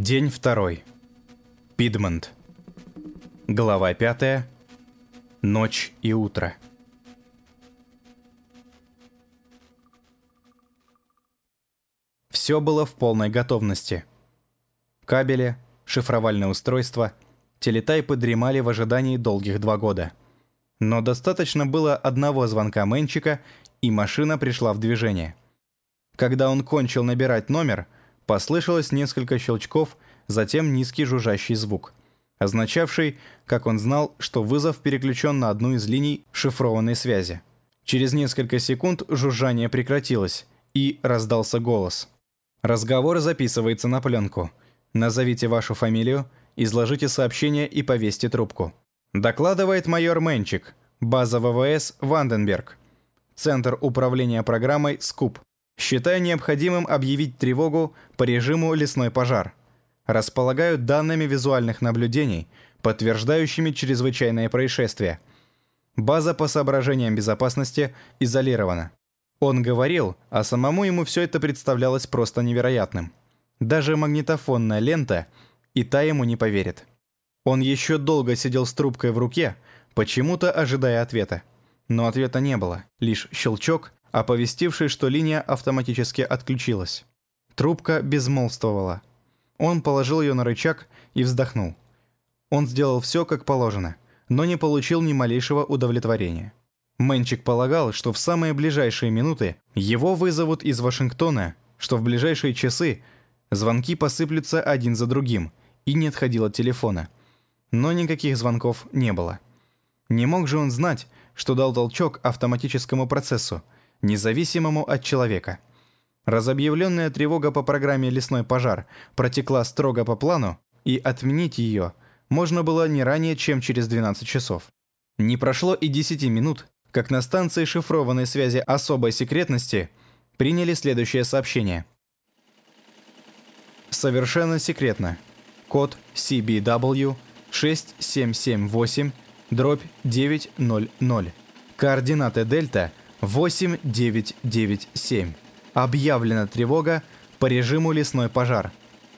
День второй. Пидмонт. Глава пятая. Ночь и утро. Все было в полной готовности. Кабели, шифровальное устройство, телетайпы дремали в ожидании долгих два года. Но достаточно было одного звонка Мэнчика, и машина пришла в движение. Когда он кончил набирать номер, послышалось несколько щелчков, затем низкий жужжащий звук, означавший, как он знал, что вызов переключен на одну из линий шифрованной связи. Через несколько секунд жужжание прекратилось, и раздался голос. Разговор записывается на пленку. Назовите вашу фамилию, изложите сообщение и повесьте трубку. Докладывает майор Менчик, база ВВС Ванденберг. Центр управления программой «Скуп». Считаю необходимым объявить тревогу по режиму «Лесной пожар». Располагаю данными визуальных наблюдений, подтверждающими чрезвычайное происшествие. База по соображениям безопасности изолирована. Он говорил, а самому ему все это представлялось просто невероятным. Даже магнитофонная лента, и та ему не поверит. Он еще долго сидел с трубкой в руке, почему-то ожидая ответа. Но ответа не было, лишь щелчок, оповестивший, что линия автоматически отключилась. Трубка безмолвствовала. Он положил ее на рычаг и вздохнул. Он сделал все как положено, но не получил ни малейшего удовлетворения. Мэнчик полагал, что в самые ближайшие минуты его вызовут из Вашингтона, что в ближайшие часы звонки посыплются один за другим, и не отходил от телефона. Но никаких звонков не было. Не мог же он знать, что дал толчок автоматическому процессу, независимому от человека. Разобъявленная тревога по программе «Лесной пожар» протекла строго по плану, и отменить ее можно было не ранее, чем через 12 часов. Не прошло и 10 минут, как на станции шифрованной связи особой секретности приняли следующее сообщение. Совершенно секретно. Код CBW 6778 дробь 900. Координаты дельта 8997. Объявлена тревога по режиму лесной пожар.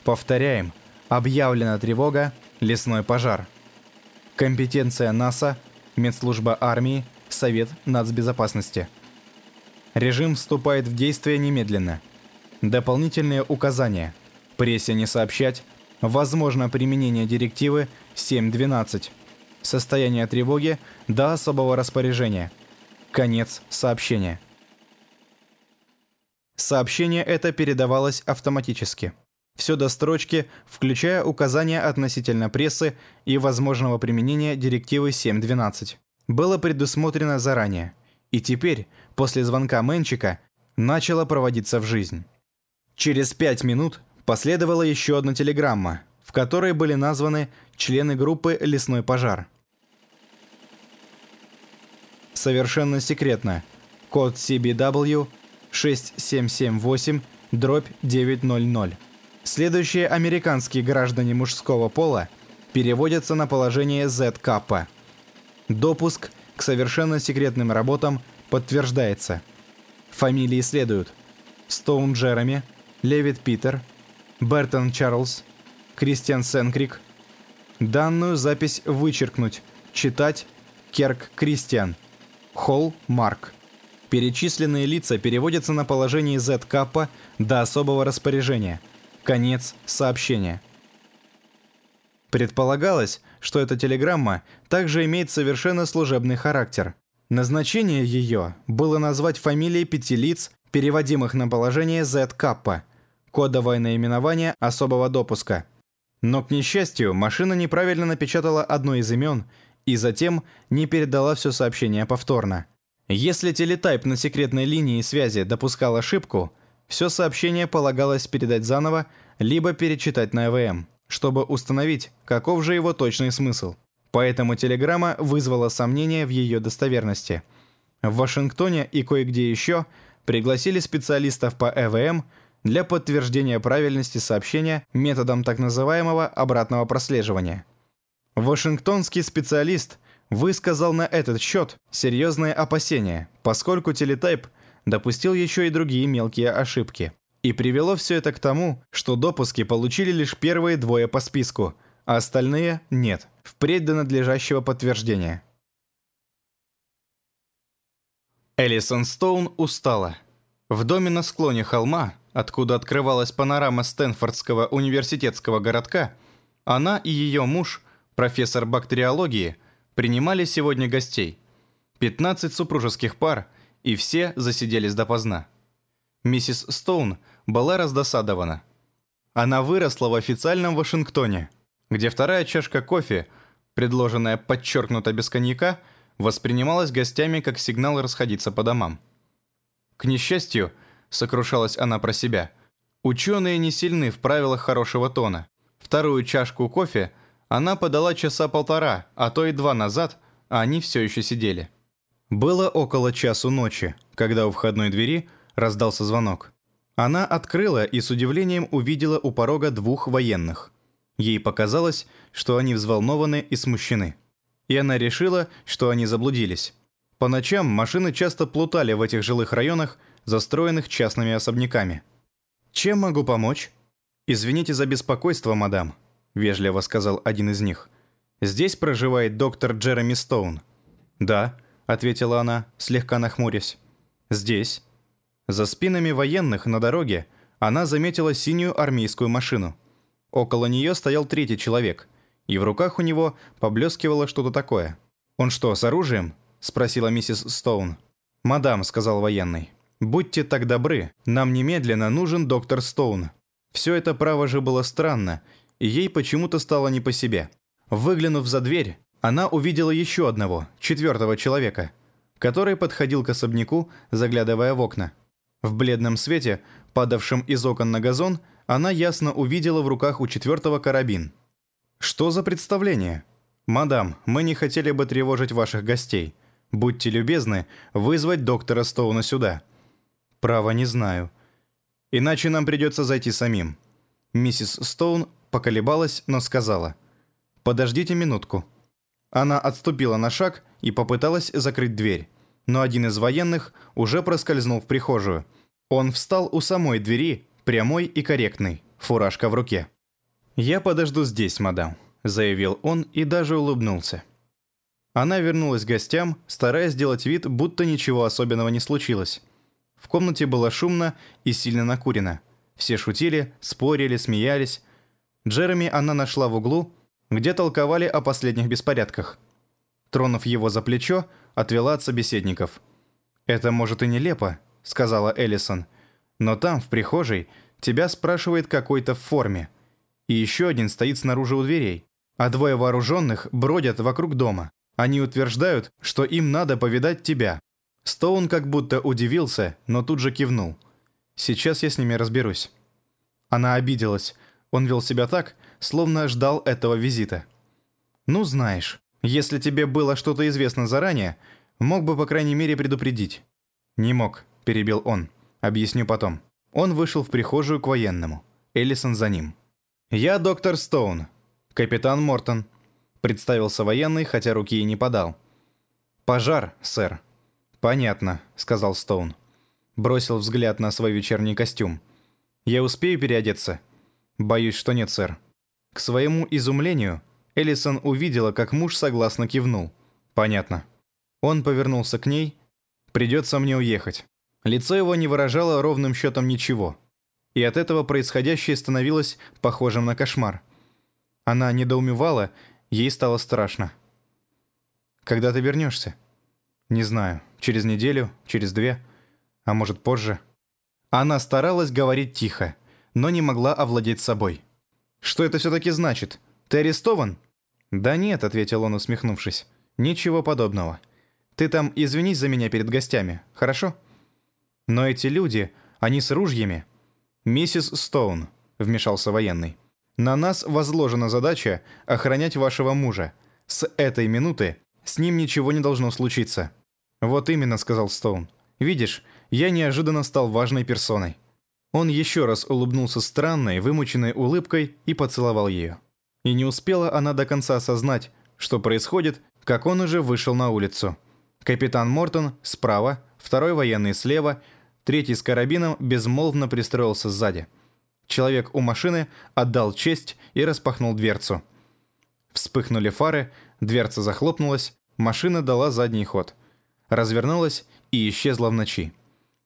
Повторяем. Объявлена тревога лесной пожар. Компетенция НАСА, Медслужба армии, Совет нацбезопасности. Режим вступает в действие немедленно. Дополнительные указания. Прессе не сообщать. Возможно применение директивы 7.12. Состояние тревоги до особого распоряжения. Конец сообщения. Сообщение это передавалось автоматически. Все до строчки, включая указания относительно прессы и возможного применения директивы 7.12 было предусмотрено заранее, и теперь, после звонка Мэнчика, начало проводиться в жизнь. Через пять минут последовала еще одна телеграмма, в которой были названы члены группы «Лесной пожар». Совершенно секретно. Код CBW 6778 дробь 900. Следующие американские граждане мужского пола переводятся на положение Z-каппа – Допуск к совершенно секретным работам подтверждается. Фамилии следуют. Стоун Джереми, Левит Питер, Бертон Чарльз, Кристиан Сенкрик. Данную запись вычеркнуть. Читать Керк Кристиан. Холл Марк. Перечисленные лица переводятся на положение Z каппа до особого распоряжения. Конец сообщения. Предполагалось, что эта телеграмма также имеет совершенно служебный характер. Назначение ее было назвать фамилии пяти лиц, переводимых на положение Z-каппа, кодовое наименование особого допуска. Но, к несчастью, машина неправильно напечатала одно из имен и затем не передала все сообщение повторно. Если телетайп на секретной линии связи допускал ошибку, все сообщение полагалось передать заново, либо перечитать на ЭВМ чтобы установить, каков же его точный смысл. Поэтому телеграмма вызвала сомнения в ее достоверности. В Вашингтоне и кое-где еще пригласили специалистов по ЭВМ для подтверждения правильности сообщения методом так называемого обратного прослеживания. Вашингтонский специалист высказал на этот счет серьезные опасения, поскольку телетайп допустил еще и другие мелкие ошибки. И привело все это к тому, что допуски получили лишь первые двое по списку, а остальные – нет, впредь до надлежащего подтверждения. Элисон Стоун устала. В доме на склоне холма, откуда открывалась панорама Стэнфордского университетского городка, она и ее муж, профессор бактериологии, принимали сегодня гостей. 15 супружеских пар, и все засиделись допоздна. Миссис Стоун была раздосадована. Она выросла в официальном Вашингтоне, где вторая чашка кофе, предложенная подчеркнуто без коньяка, воспринималась гостями как сигнал расходиться по домам. К несчастью, сокрушалась она про себя, ученые не сильны в правилах хорошего тона. Вторую чашку кофе она подала часа полтора, а то и два назад, а они все еще сидели. Было около часу ночи, когда у входной двери – раздался звонок. Она открыла и с удивлением увидела у порога двух военных. Ей показалось, что они взволнованы и смущены. И она решила, что они заблудились. По ночам машины часто плутали в этих жилых районах, застроенных частными особняками. «Чем могу помочь?» «Извините за беспокойство, мадам», — вежливо сказал один из них. «Здесь проживает доктор Джереми Стоун». «Да», — ответила она, слегка нахмурясь. «Здесь». За спинами военных на дороге она заметила синюю армейскую машину. Около нее стоял третий человек, и в руках у него поблескивало что-то такое. «Он что, с оружием?» – спросила миссис Стоун. «Мадам», – сказал военный, – «будьте так добры, нам немедленно нужен доктор Стоун». Все это право же было странно, и ей почему-то стало не по себе. Выглянув за дверь, она увидела еще одного, четвертого человека, который подходил к особняку, заглядывая в окна. В бледном свете, падавшем из окон на газон, она ясно увидела в руках у четвертого карабин. «Что за представление?» «Мадам, мы не хотели бы тревожить ваших гостей. Будьте любезны вызвать доктора Стоуна сюда». «Право не знаю. Иначе нам придется зайти самим». Миссис Стоун поколебалась, но сказала. «Подождите минутку». Она отступила на шаг и попыталась закрыть дверь но один из военных уже проскользнул в прихожую. Он встал у самой двери, прямой и корректный, фуражка в руке. «Я подожду здесь, мадам», — заявил он и даже улыбнулся. Она вернулась к гостям, стараясь сделать вид, будто ничего особенного не случилось. В комнате было шумно и сильно накурено. Все шутили, спорили, смеялись. Джереми она нашла в углу, где толковали о последних беспорядках. Тронув его за плечо, отвела от собеседников. «Это может и нелепо», — сказала Эллисон. «Но там, в прихожей, тебя спрашивает какой-то в форме. И еще один стоит снаружи у дверей. А двое вооруженных бродят вокруг дома. Они утверждают, что им надо повидать тебя». Стоун как будто удивился, но тут же кивнул. «Сейчас я с ними разберусь». Она обиделась. Он вел себя так, словно ждал этого визита. «Ну, знаешь, если тебе было что-то известно заранее, мог бы, по крайней мере, предупредить». «Не мог», — перебил он. «Объясню потом». Он вышел в прихожую к военному. Эллисон за ним. «Я доктор Стоун. Капитан Мортон», — представился военный, хотя руки и не подал. «Пожар, сэр». «Понятно», — сказал Стоун. Бросил взгляд на свой вечерний костюм. «Я успею переодеться?» «Боюсь, что нет, сэр». К своему изумлению, Элисон увидела, как муж согласно кивнул. «Понятно». Он повернулся к ней. «Придется мне уехать». Лицо его не выражало ровным счетом ничего. И от этого происходящее становилось похожим на кошмар. Она недоумевала, ей стало страшно. «Когда ты вернешься?» «Не знаю. Через неделю? Через две? А может, позже?» Она старалась говорить тихо, но не могла овладеть собой. «Что это все-таки значит? Ты арестован?» «Да нет», — ответил он, усмехнувшись. «Ничего подобного. Ты там извинись за меня перед гостями, хорошо?» «Но эти люди, они с ружьями». «Миссис Стоун», — вмешался военный. «На нас возложена задача охранять вашего мужа. С этой минуты с ним ничего не должно случиться». «Вот именно», — сказал Стоун. «Видишь, я неожиданно стал важной персоной». Он еще раз улыбнулся странной, вымученной улыбкой и поцеловал ее. И не успела она до конца осознать, что происходит, как он уже вышел на улицу. Капитан Мортон справа, второй военный слева, Третий с карабином безмолвно пристроился сзади. Человек у машины отдал честь и распахнул дверцу. Вспыхнули фары, дверца захлопнулась, машина дала задний ход. Развернулась и исчезла в ночи.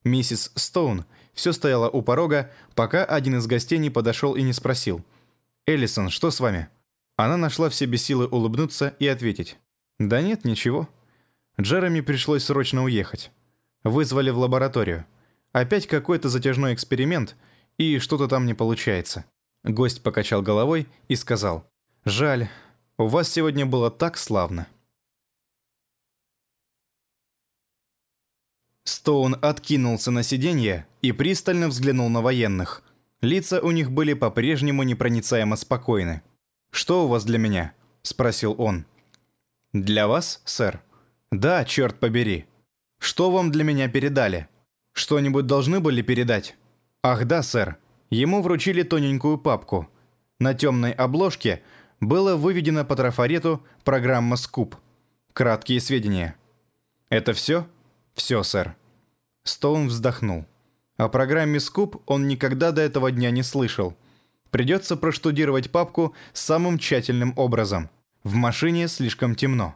Миссис Стоун все стояла у порога, пока один из гостей не подошел и не спросил. «Эллисон, что с вами?» Она нашла в себе силы улыбнуться и ответить. «Да нет, ничего». Джереми пришлось срочно уехать. Вызвали в лабораторию. Опять какой-то затяжной эксперимент, и что-то там не получается. Гость покачал головой и сказал. «Жаль, у вас сегодня было так славно». Стоун откинулся на сиденье и пристально взглянул на военных. Лица у них были по-прежнему непроницаемо спокойны. «Что у вас для меня?» – спросил он. «Для вас, сэр?» «Да, черт побери. Что вам для меня передали? Что-нибудь должны были передать?» «Ах да, сэр. Ему вручили тоненькую папку. На темной обложке было выведено по трафарету программа «Скуп». Краткие сведения. «Это все?» «Все, сэр». Стоун вздохнул. О программе «Скуп» он никогда до этого дня не слышал. Придется проштудировать папку самым тщательным образом. В машине слишком темно.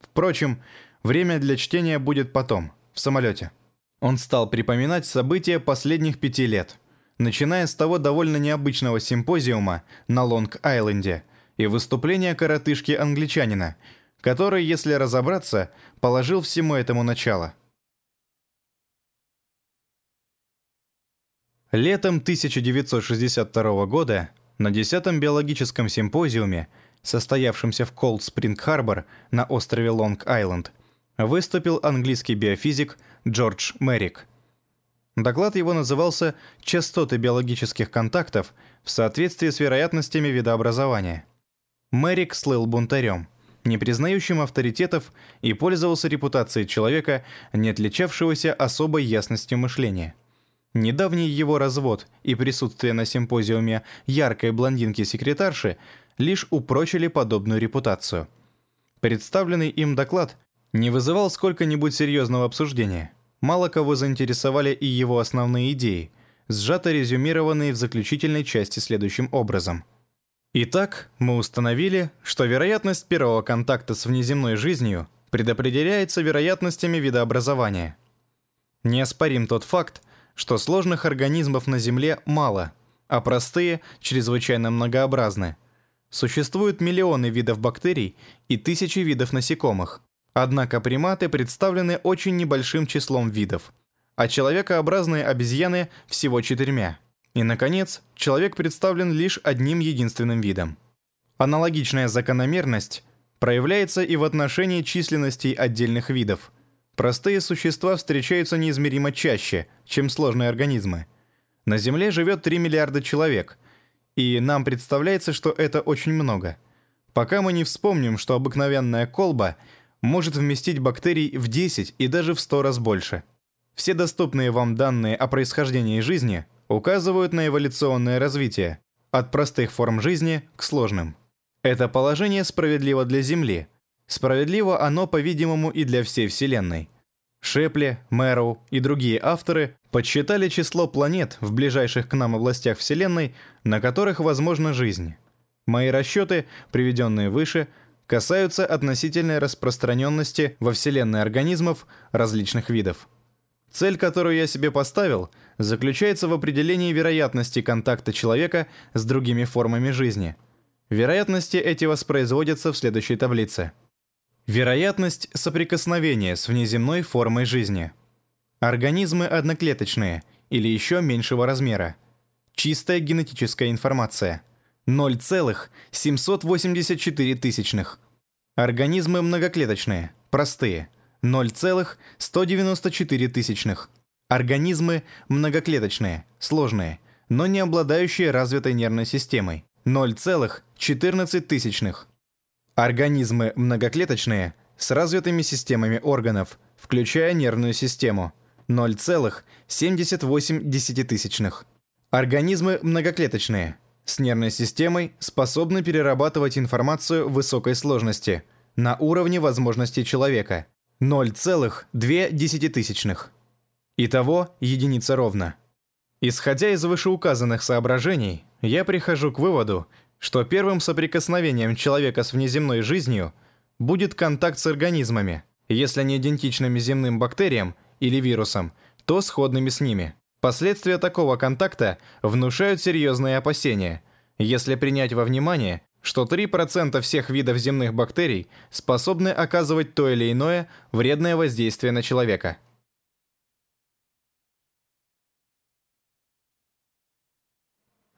Впрочем, время для чтения будет потом, в самолете. Он стал припоминать события последних пяти лет, начиная с того довольно необычного симпозиума на Лонг-Айленде и выступления коротышки-англичанина, который, если разобраться, положил всему этому начало – Летом 1962 года на 10-м биологическом симпозиуме, состоявшемся в Колд-Спринг-Харбор на острове Лонг-Айленд, выступил английский биофизик Джордж Меррик. Доклад его назывался «Частоты биологических контактов в соответствии с вероятностями видообразования». Меррик слыл бунтарем, не признающим авторитетов и пользовался репутацией человека, не отличавшегося особой ясностью мышления – Недавний его развод и присутствие на симпозиуме яркой блондинки-секретарши лишь упрочили подобную репутацию. Представленный им доклад не вызывал сколько-нибудь серьезного обсуждения. Мало кого заинтересовали и его основные идеи, сжато резюмированные в заключительной части следующим образом. Итак, мы установили, что вероятность первого контакта с внеземной жизнью предопределяется вероятностями видообразования. Неоспорим тот факт, что сложных организмов на Земле мало, а простые чрезвычайно многообразны. Существуют миллионы видов бактерий и тысячи видов насекомых. Однако приматы представлены очень небольшим числом видов, а человекообразные обезьяны всего четырьмя. И, наконец, человек представлен лишь одним единственным видом. Аналогичная закономерность проявляется и в отношении численностей отдельных видов – Простые существа встречаются неизмеримо чаще, чем сложные организмы. На Земле живет 3 миллиарда человек, и нам представляется, что это очень много. Пока мы не вспомним, что обыкновенная колба может вместить бактерий в 10 и даже в 100 раз больше. Все доступные вам данные о происхождении жизни указывают на эволюционное развитие, от простых форм жизни к сложным. Это положение справедливо для Земли – Справедливо оно, по-видимому, и для всей Вселенной. Шепли, Мэроу и другие авторы подсчитали число планет в ближайших к нам областях Вселенной, на которых возможна жизнь. Мои расчеты, приведенные выше, касаются относительной распространенности во Вселенной организмов различных видов. Цель, которую я себе поставил, заключается в определении вероятности контакта человека с другими формами жизни. Вероятности эти воспроизводятся в следующей таблице – Вероятность соприкосновения с внеземной формой жизни. Организмы одноклеточные или еще меньшего размера. Чистая генетическая информация. 0,784 тысячных. Организмы многоклеточные, простые. 0,194 тысячных. Организмы многоклеточные, сложные, но не обладающие развитой нервной системой. 0,14 тысячных. Организмы многоклеточные с развитыми системами органов, включая нервную систему 0,78. Организмы многоклеточные с нервной системой способны перерабатывать информацию высокой сложности на уровне возможностей человека 0,2. Итого единица ровно. Исходя из вышеуказанных соображений, я прихожу к выводу, что первым соприкосновением человека с внеземной жизнью будет контакт с организмами, если не идентичными земным бактериям или вирусам, то сходными с ними. Последствия такого контакта внушают серьезные опасения, если принять во внимание, что 3% всех видов земных бактерий способны оказывать то или иное вредное воздействие на человека.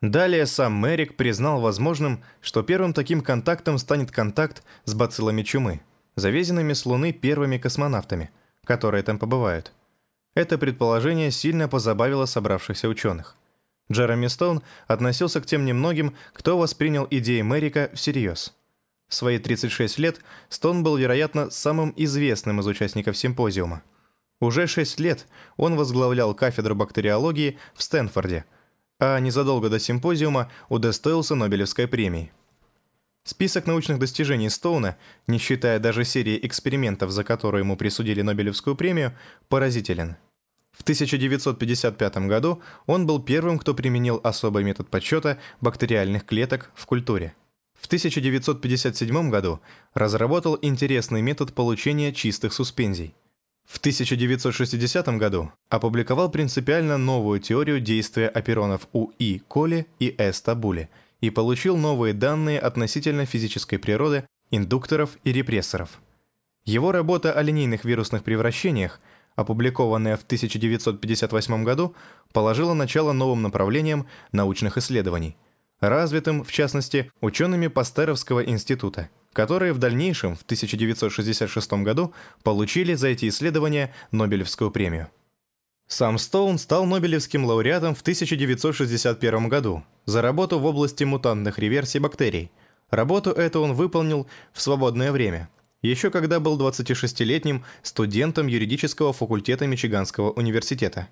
Далее сам Мэрик признал возможным, что первым таким контактом станет контакт с бациллами чумы, завезенными с Луны первыми космонавтами, которые там побывают. Это предположение сильно позабавило собравшихся ученых. Джереми Стоун относился к тем немногим, кто воспринял идеи Мэрика всерьез. В свои 36 лет Стоун был, вероятно, самым известным из участников симпозиума. Уже 6 лет он возглавлял кафедру бактериологии в Стэнфорде – а незадолго до симпозиума удостоился Нобелевской премии. Список научных достижений Стоуна, не считая даже серии экспериментов, за которые ему присудили Нобелевскую премию, поразителен. В 1955 году он был первым, кто применил особый метод подсчета бактериальных клеток в культуре. В 1957 году разработал интересный метод получения чистых суспензий – в 1960 году опубликовал принципиально новую теорию действия оперонов у И. коли и С. табули и получил новые данные относительно физической природы индукторов и репрессоров. Его работа о линейных вирусных превращениях, опубликованная в 1958 году, положила начало новым направлениям научных исследований, развитым, в частности, учеными Пастеровского института – которые в дальнейшем, в 1966 году, получили за эти исследования Нобелевскую премию. Сам Стоун стал Нобелевским лауреатом в 1961 году за работу в области мутантных реверсий бактерий. Работу эту он выполнил в свободное время, еще когда был 26-летним студентом юридического факультета Мичиганского университета.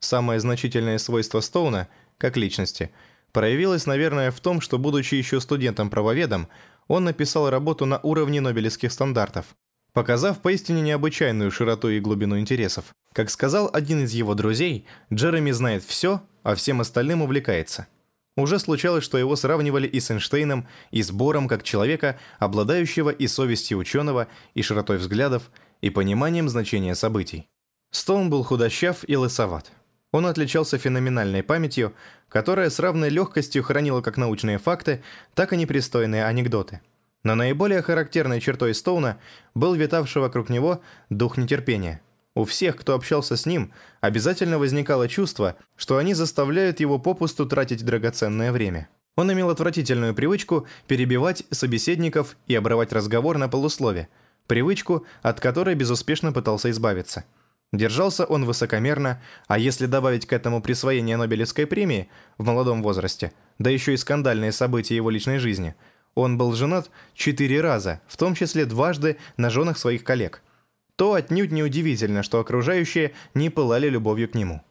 Самое значительное свойство Стоуна, как личности, проявилось, наверное, в том, что, будучи еще студентом-правоведом, он написал работу на уровне нобелевских стандартов, показав поистине необычайную широту и глубину интересов. Как сказал один из его друзей, Джереми знает все, а всем остальным увлекается. Уже случалось, что его сравнивали и с Эйнштейном, и с Бором как человека, обладающего и совестью ученого, и широтой взглядов, и пониманием значения событий. Стоун был худощав и лысоват. Он отличался феноменальной памятью, которая с равной легкостью хранила как научные факты, так и непристойные анекдоты. Но наиболее характерной чертой Стоуна был витавший вокруг него дух нетерпения. У всех, кто общался с ним, обязательно возникало чувство, что они заставляют его попусту тратить драгоценное время. Он имел отвратительную привычку перебивать собеседников и обрывать разговор на полуслове, привычку, от которой безуспешно пытался избавиться – Держался он высокомерно, а если добавить к этому присвоение Нобелевской премии в молодом возрасте, да еще и скандальные события его личной жизни, он был женат четыре раза, в том числе дважды на женах своих коллег, то отнюдь не удивительно, что окружающие не пылали любовью к нему.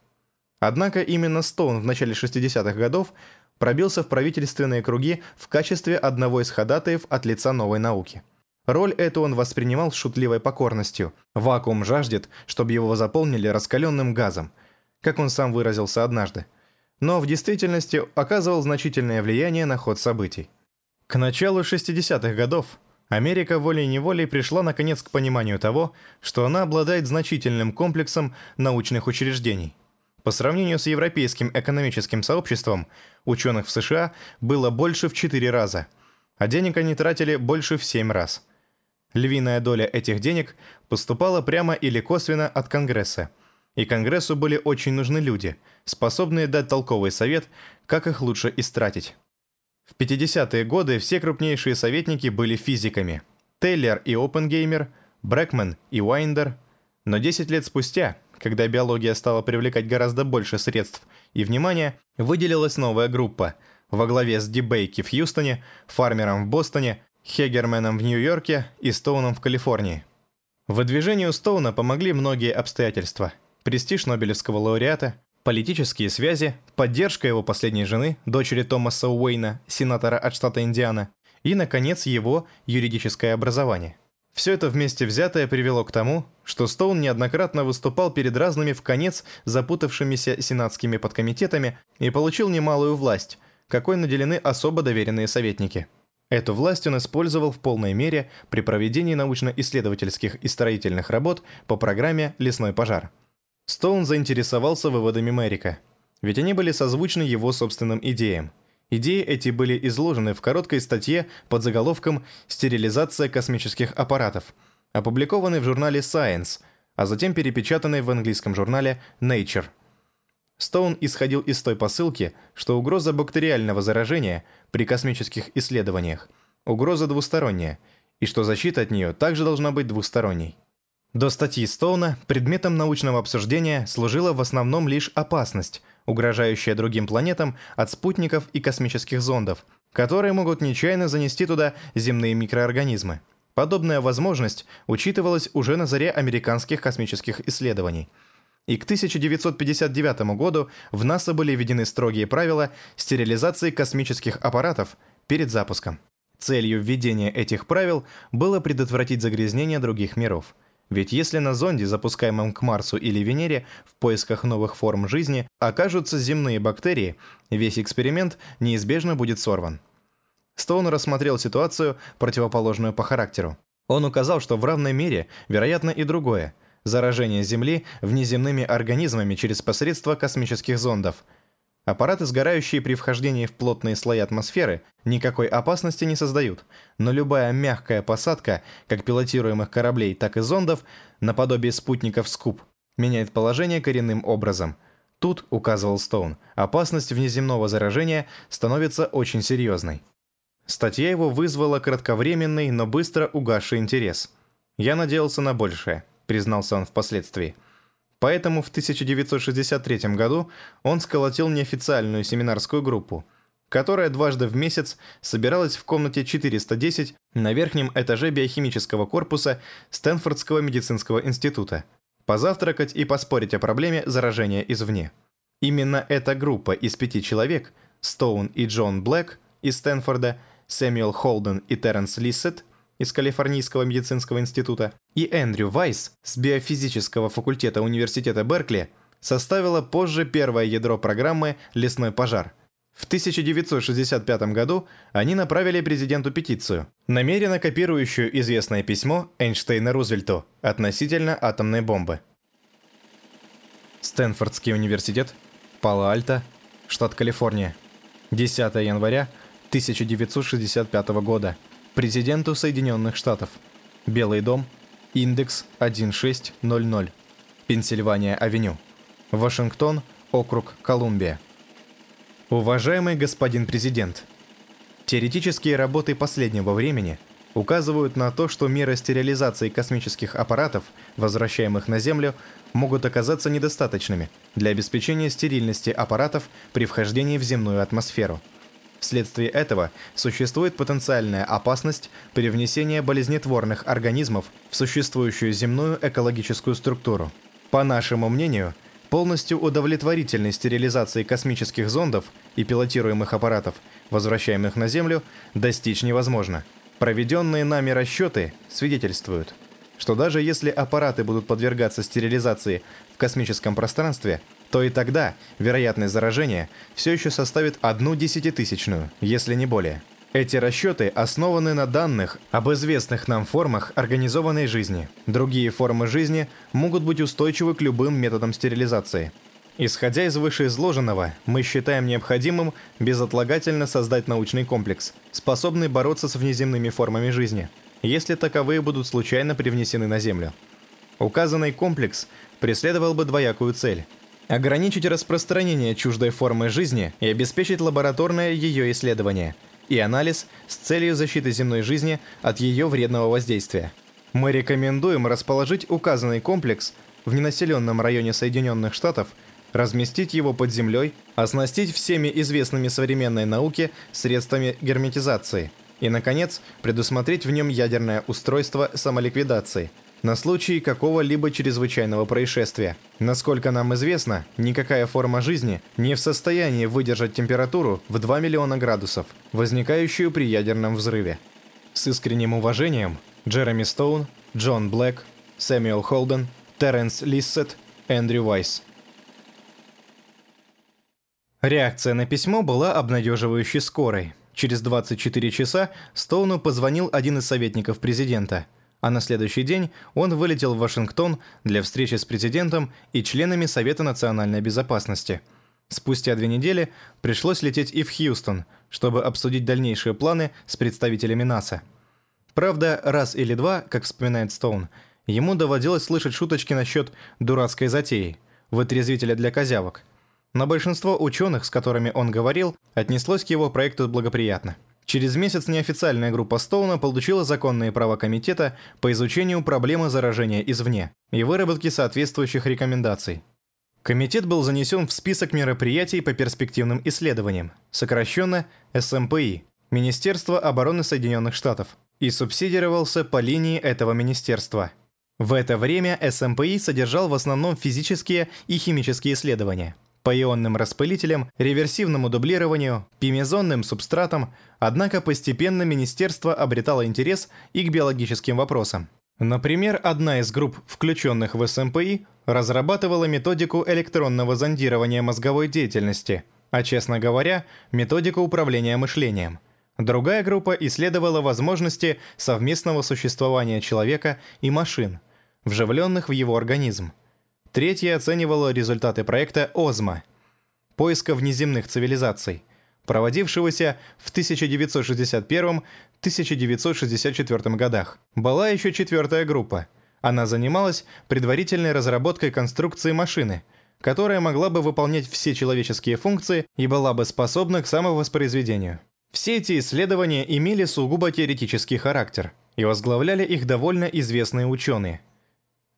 Однако именно Стоун в начале 60-х годов пробился в правительственные круги в качестве одного из ходатаев от лица новой науки – Роль эту он воспринимал шутливой покорностью. Вакуум жаждет, чтобы его заполнили раскаленным газом, как он сам выразился однажды. Но в действительности оказывал значительное влияние на ход событий. К началу 60-х годов Америка волей-неволей пришла наконец к пониманию того, что она обладает значительным комплексом научных учреждений. По сравнению с европейским экономическим сообществом, ученых в США было больше в 4 раза, а денег они тратили больше в 7 раз – Львиная доля этих денег поступала прямо или косвенно от Конгресса. И Конгрессу были очень нужны люди, способные дать толковый совет, как их лучше истратить. В 50-е годы все крупнейшие советники были физиками. Тейлер и Опенгеймер, Брэкман и Уайндер. Но 10 лет спустя, когда биология стала привлекать гораздо больше средств и внимания, выделилась новая группа во главе с Дебейки в Хьюстоне, Фармером в Бостоне Хегерменом в Нью-Йорке и Стоуном в Калифорнии. Выдвижению Стоуна помогли многие обстоятельства. Престиж Нобелевского лауреата, политические связи, поддержка его последней жены, дочери Томаса Уэйна, сенатора от штата Индиана, и, наконец, его юридическое образование. Все это вместе взятое привело к тому, что Стоун неоднократно выступал перед разными в конец запутавшимися сенатскими подкомитетами и получил немалую власть, какой наделены особо доверенные советники. Эту власть он использовал в полной мере при проведении научно-исследовательских и строительных работ по программе «Лесной пожар». Стоун заинтересовался выводами Мэрика, ведь они были созвучны его собственным идеям. Идеи эти были изложены в короткой статье под заголовком «Стерилизация космических аппаратов», опубликованной в журнале Science, а затем перепечатанной в английском журнале Nature. Стоун исходил из той посылки, что угроза бактериального заражения при космических исследованиях – угроза двусторонняя, и что защита от нее также должна быть двусторонней. До статьи Стоуна предметом научного обсуждения служила в основном лишь опасность, угрожающая другим планетам от спутников и космических зондов, которые могут нечаянно занести туда земные микроорганизмы. Подобная возможность учитывалась уже на заре американских космических исследований – и к 1959 году в НАСА были введены строгие правила стерилизации космических аппаратов перед запуском. Целью введения этих правил было предотвратить загрязнение других миров. Ведь если на зонде, запускаемом к Марсу или Венере в поисках новых форм жизни, окажутся земные бактерии, весь эксперимент неизбежно будет сорван. Стоун рассмотрел ситуацию, противоположную по характеру. Он указал, что в равной мере вероятно и другое – заражение Земли внеземными организмами через посредство космических зондов. Аппараты, сгорающие при вхождении в плотные слои атмосферы, никакой опасности не создают, но любая мягкая посадка, как пилотируемых кораблей, так и зондов, наподобие спутников Скуп, меняет положение коренным образом. Тут, указывал Стоун, опасность внеземного заражения становится очень серьезной. Статья его вызвала кратковременный, но быстро угасший интерес. Я надеялся на большее признался он впоследствии. Поэтому в 1963 году он сколотил неофициальную семинарскую группу, которая дважды в месяц собиралась в комнате 410 на верхнем этаже биохимического корпуса Стэнфордского медицинского института, позавтракать и поспорить о проблеме заражения извне. Именно эта группа из пяти человек, Стоун и Джон Блэк из Стэнфорда, Сэмюэл Холден и Терренс Лиссет – из Калифорнийского медицинского института и Эндрю Вайс с биофизического факультета Университета Беркли составила позже первое ядро программы «Лесной пожар». В 1965 году они направили президенту петицию, намеренно копирующую известное письмо Эйнштейна Рузвельту относительно атомной бомбы. Стэнфордский университет, Пало-Альто, штат Калифорния. 10 января 1965 года президенту Соединенных Штатов. Белый дом, индекс 1600, Пенсильвания-авеню. Вашингтон, округ Колумбия. Уважаемый господин президент, теоретические работы последнего времени указывают на то, что меры стерилизации космических аппаратов, возвращаемых на Землю, могут оказаться недостаточными для обеспечения стерильности аппаратов при вхождении в земную атмосферу – Вследствие этого существует потенциальная опасность привнесения болезнетворных организмов в существующую земную экологическую структуру. По нашему мнению, полностью удовлетворительной стерилизации космических зондов и пилотируемых аппаратов, возвращаемых на Землю, достичь невозможно. Проведенные нами расчеты свидетельствуют, что даже если аппараты будут подвергаться стерилизации в космическом пространстве – то и тогда вероятность заражения все еще составит одну десятитысячную, если не более. Эти расчеты основаны на данных об известных нам формах организованной жизни. Другие формы жизни могут быть устойчивы к любым методам стерилизации. Исходя из вышеизложенного, мы считаем необходимым безотлагательно создать научный комплекс, способный бороться с внеземными формами жизни, если таковые будут случайно привнесены на Землю. Указанный комплекс преследовал бы двоякую цель – ограничить распространение чуждой формы жизни и обеспечить лабораторное ее исследование и анализ с целью защиты земной жизни от ее вредного воздействия. Мы рекомендуем расположить указанный комплекс в ненаселенном районе Соединенных Штатов, разместить его под землей, оснастить всеми известными современной науке средствами герметизации и, наконец, предусмотреть в нем ядерное устройство самоликвидации – на случай какого-либо чрезвычайного происшествия. Насколько нам известно, никакая форма жизни не в состоянии выдержать температуру в 2 миллиона градусов, возникающую при ядерном взрыве. С искренним уважением, Джереми Стоун, Джон Блэк, Сэмюэл Холден, Теренс Лиссет, Эндрю Вайс. Реакция на письмо была обнадеживающе скорой. Через 24 часа Стоуну позвонил один из советников президента, а на следующий день он вылетел в Вашингтон для встречи с президентом и членами Совета национальной безопасности. Спустя две недели пришлось лететь и в Хьюстон, чтобы обсудить дальнейшие планы с представителями НАСА. Правда, раз или два, как вспоминает Стоун, ему доводилось слышать шуточки насчет «дурацкой затеи», вытрезвителя для козявок. Но большинство ученых, с которыми он говорил, отнеслось к его проекту благоприятно. Через месяц неофициальная группа Стоуна получила законные права комитета по изучению проблемы заражения извне и выработке соответствующих рекомендаций. Комитет был занесен в список мероприятий по перспективным исследованиям, сокращенно СМПИ, Министерство обороны Соединенных Штатов, и субсидировался по линии этого министерства. В это время СМПИ содержал в основном физические и химические исследования по ионным распылителям, реверсивному дублированию, пимезонным субстратам, однако постепенно министерство обретало интерес и к биологическим вопросам. Например, одна из групп, включенных в СМПИ, разрабатывала методику электронного зондирования мозговой деятельности, а, честно говоря, методику управления мышлением – Другая группа исследовала возможности совместного существования человека и машин, вживленных в его организм. Третья оценивала результаты проекта «Озма» — поиска внеземных цивилизаций, проводившегося в 1961-1964 годах. Была еще четвертая группа. Она занималась предварительной разработкой конструкции машины — которая могла бы выполнять все человеческие функции и была бы способна к самовоспроизведению. Все эти исследования имели сугубо теоретический характер, и возглавляли их довольно известные ученые.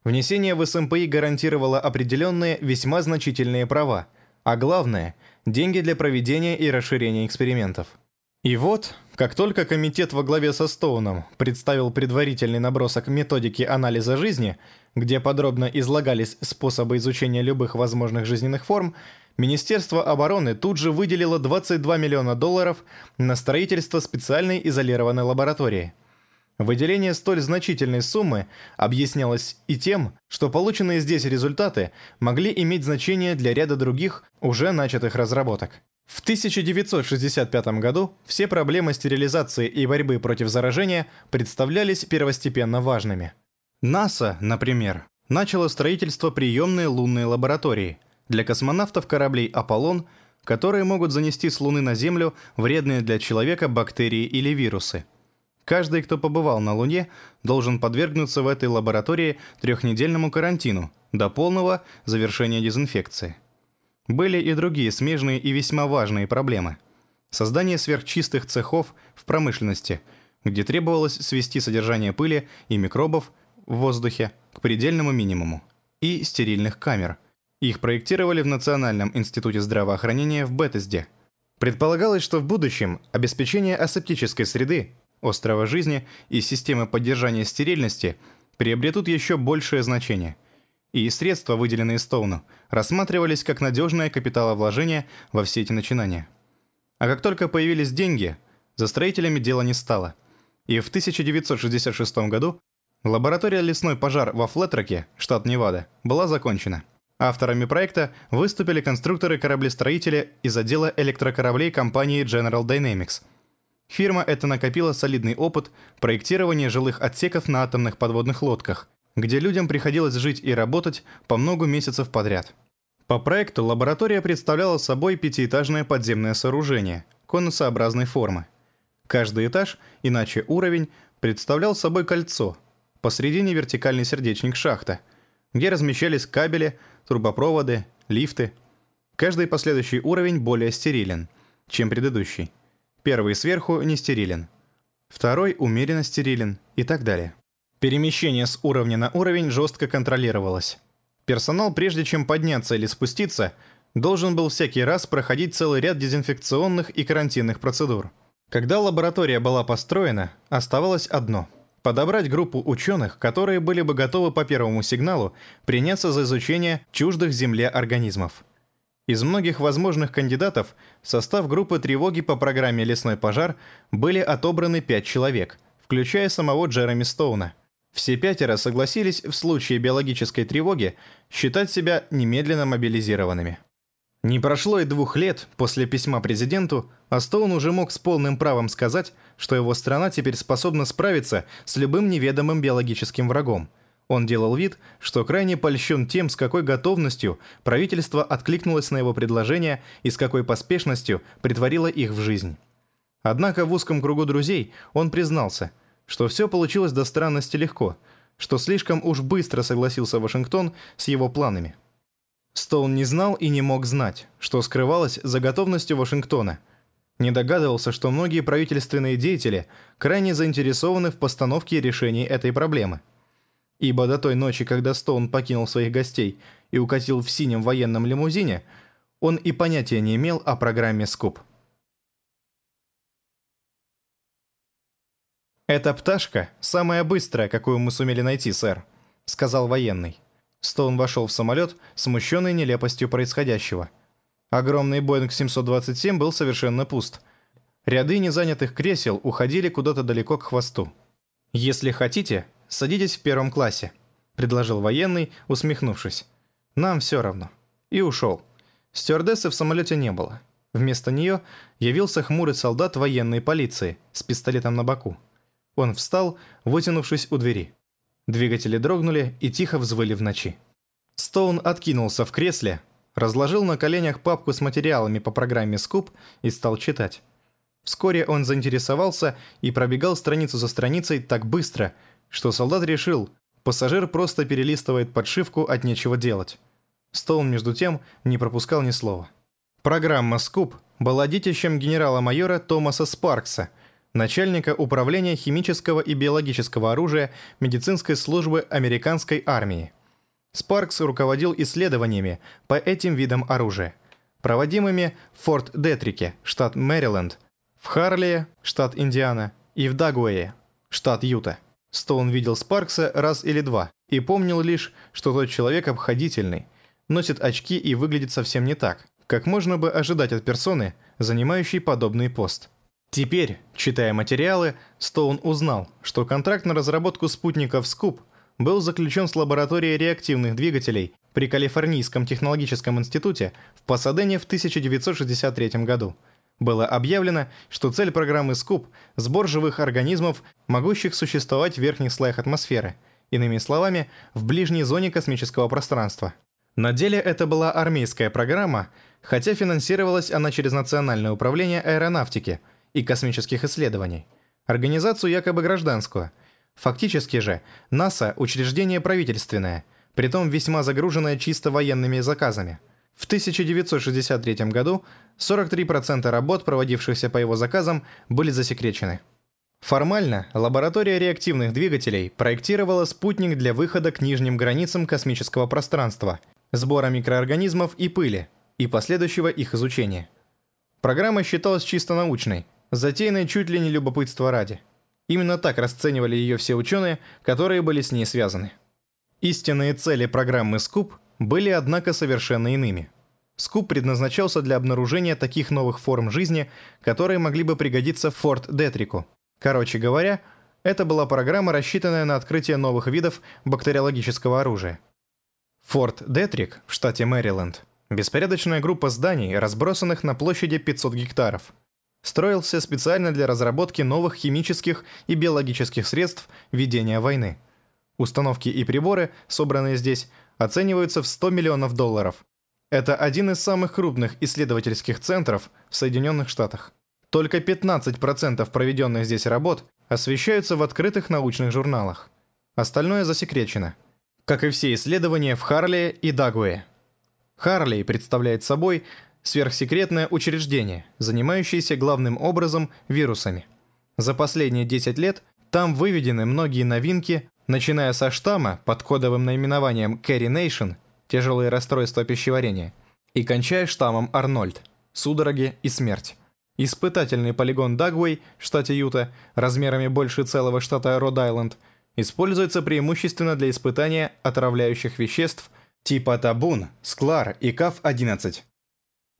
Внесение в СМПИ гарантировало определенные весьма значительные права, а главное – деньги для проведения и расширения экспериментов. И вот, как только комитет во главе со Стоуном представил предварительный набросок методики анализа жизни, где подробно излагались способы изучения любых возможных жизненных форм, Министерство обороны тут же выделило 22 миллиона долларов на строительство специальной изолированной лаборатории. Выделение столь значительной суммы объяснялось и тем, что полученные здесь результаты могли иметь значение для ряда других уже начатых разработок. В 1965 году все проблемы стерилизации и борьбы против заражения представлялись первостепенно важными. НАСА, например, начало строительство приемной лунной лаборатории – для космонавтов кораблей «Аполлон», которые могут занести с Луны на Землю вредные для человека бактерии или вирусы. Каждый, кто побывал на Луне, должен подвергнуться в этой лаборатории трехнедельному карантину до полного завершения дезинфекции. Были и другие смежные и весьма важные проблемы. Создание сверхчистых цехов в промышленности, где требовалось свести содержание пыли и микробов в воздухе к предельному минимуму, и стерильных камер – их проектировали в Национальном институте здравоохранения в Бетезде. Предполагалось, что в будущем обеспечение асептической среды, острова жизни и системы поддержания стерильности приобретут еще большее значение. И средства, выделенные Стоуну, рассматривались как надежное капиталовложение во все эти начинания. А как только появились деньги, за строителями дела не стало. И в 1966 году лаборатория «Лесной пожар» во Флетроке, штат Невада, была закончена – Авторами проекта выступили конструкторы-кораблестроители из отдела электрокораблей компании General Dynamics. Фирма эта накопила солидный опыт проектирования жилых отсеков на атомных подводных лодках, где людям приходилось жить и работать по много месяцев подряд. По проекту лаборатория представляла собой пятиэтажное подземное сооружение конусообразной формы. Каждый этаж, иначе уровень, представлял собой кольцо, посредине вертикальный сердечник шахта, где размещались кабели, трубопроводы, лифты. Каждый последующий уровень более стерилен, чем предыдущий. Первый сверху не стерилен. Второй умеренно стерилен и так далее. Перемещение с уровня на уровень жестко контролировалось. Персонал, прежде чем подняться или спуститься, должен был всякий раз проходить целый ряд дезинфекционных и карантинных процедур. Когда лаборатория была построена, оставалось одно – подобрать группу ученых, которые были бы готовы по первому сигналу приняться за изучение чуждых Земле организмов. Из многих возможных кандидатов в состав группы тревоги по программе «Лесной пожар» были отобраны пять человек, включая самого Джереми Стоуна. Все пятеро согласились в случае биологической тревоги считать себя немедленно мобилизированными. Не прошло и двух лет после письма президенту, а Стоун уже мог с полным правом сказать, что его страна теперь способна справиться с любым неведомым биологическим врагом. Он делал вид, что крайне польщен тем, с какой готовностью правительство откликнулось на его предложение и с какой поспешностью притворило их в жизнь. Однако в узком кругу друзей он признался, что все получилось до странности легко, что слишком уж быстро согласился Вашингтон с его планами. Стоун не знал и не мог знать, что скрывалось за готовностью Вашингтона. Не догадывался, что многие правительственные деятели крайне заинтересованы в постановке решений этой проблемы. Ибо до той ночи, когда Стоун покинул своих гостей и укатил в синем военном лимузине, он и понятия не имел о программе «Скуп». «Эта пташка самая быстрая, какую мы сумели найти, сэр», — сказал военный. Стоун вошел в самолет, смущенный нелепостью происходящего. Огромный Боинг 727 был совершенно пуст. Ряды незанятых кресел уходили куда-то далеко к хвосту. «Если хотите, садитесь в первом классе», — предложил военный, усмехнувшись. «Нам все равно». И ушел. Стюардессы в самолете не было. Вместо нее явился хмурый солдат военной полиции с пистолетом на боку. Он встал, вытянувшись у двери. Двигатели дрогнули и тихо взвыли в ночи. Стоун откинулся в кресле, разложил на коленях папку с материалами по программе «Скуп» и стал читать. Вскоре он заинтересовался и пробегал страницу за страницей так быстро, что солдат решил, пассажир просто перелистывает подшивку от нечего делать. Стоун, между тем, не пропускал ни слова. Программа «Скуп» была детищем генерала-майора Томаса Спаркса – начальника управления химического и биологического оружия медицинской службы американской армии. Спаркс руководил исследованиями по этим видам оружия, проводимыми в Форт Детрике, штат Мэриленд, в Харлее, штат Индиана, и в Дагуэе, штат Юта. Стоун видел Спаркса раз или два и помнил лишь, что тот человек обходительный, носит очки и выглядит совсем не так, как можно бы ожидать от персоны, занимающей подобный пост. Теперь, читая материалы, Стоун узнал, что контракт на разработку спутников «Скуп» был заключен с лабораторией реактивных двигателей при Калифорнийском технологическом институте в Пасадене в 1963 году. Было объявлено, что цель программы «Скуп» – сбор живых организмов, могущих существовать в верхних слоях атмосферы, иными словами, в ближней зоне космического пространства. На деле это была армейская программа, хотя финансировалась она через Национальное управление аэронавтики – и космических исследований, организацию якобы гражданскую. Фактически же, НАСА – учреждение правительственное, притом весьма загруженное чисто военными заказами. В 1963 году 43% работ, проводившихся по его заказам, были засекречены. Формально, лаборатория реактивных двигателей проектировала спутник для выхода к нижним границам космического пространства, сбора микроорганизмов и пыли, и последующего их изучения. Программа считалась чисто научной – затеянной чуть ли не любопытство ради. Именно так расценивали ее все ученые, которые были с ней связаны. Истинные цели программы «Скуп» были, однако, совершенно иными. «Скуп» предназначался для обнаружения таких новых форм жизни, которые могли бы пригодиться Форт Детрику. Короче говоря, это была программа, рассчитанная на открытие новых видов бактериологического оружия. Форт Детрик в штате Мэриленд – беспорядочная группа зданий, разбросанных на площади 500 гектаров – строился специально для разработки новых химических и биологических средств ведения войны. Установки и приборы, собранные здесь, оцениваются в 100 миллионов долларов. Это один из самых крупных исследовательских центров в Соединенных Штатах. Только 15% проведенных здесь работ освещаются в открытых научных журналах. Остальное засекречено. Как и все исследования в Харлее и Дагуэ. Харлей представляет собой сверхсекретное учреждение, занимающееся главным образом вирусами. За последние 10 лет там выведены многие новинки, начиная со штамма под кодовым наименованием Carry Nation, тяжелые расстройства пищеварения, и кончая штаммом Арнольд, судороги и смерть. Испытательный полигон Дагвей в штате Юта, размерами больше целого штата Род-Айленд, используется преимущественно для испытания отравляющих веществ типа табун, склар и КАФ-11.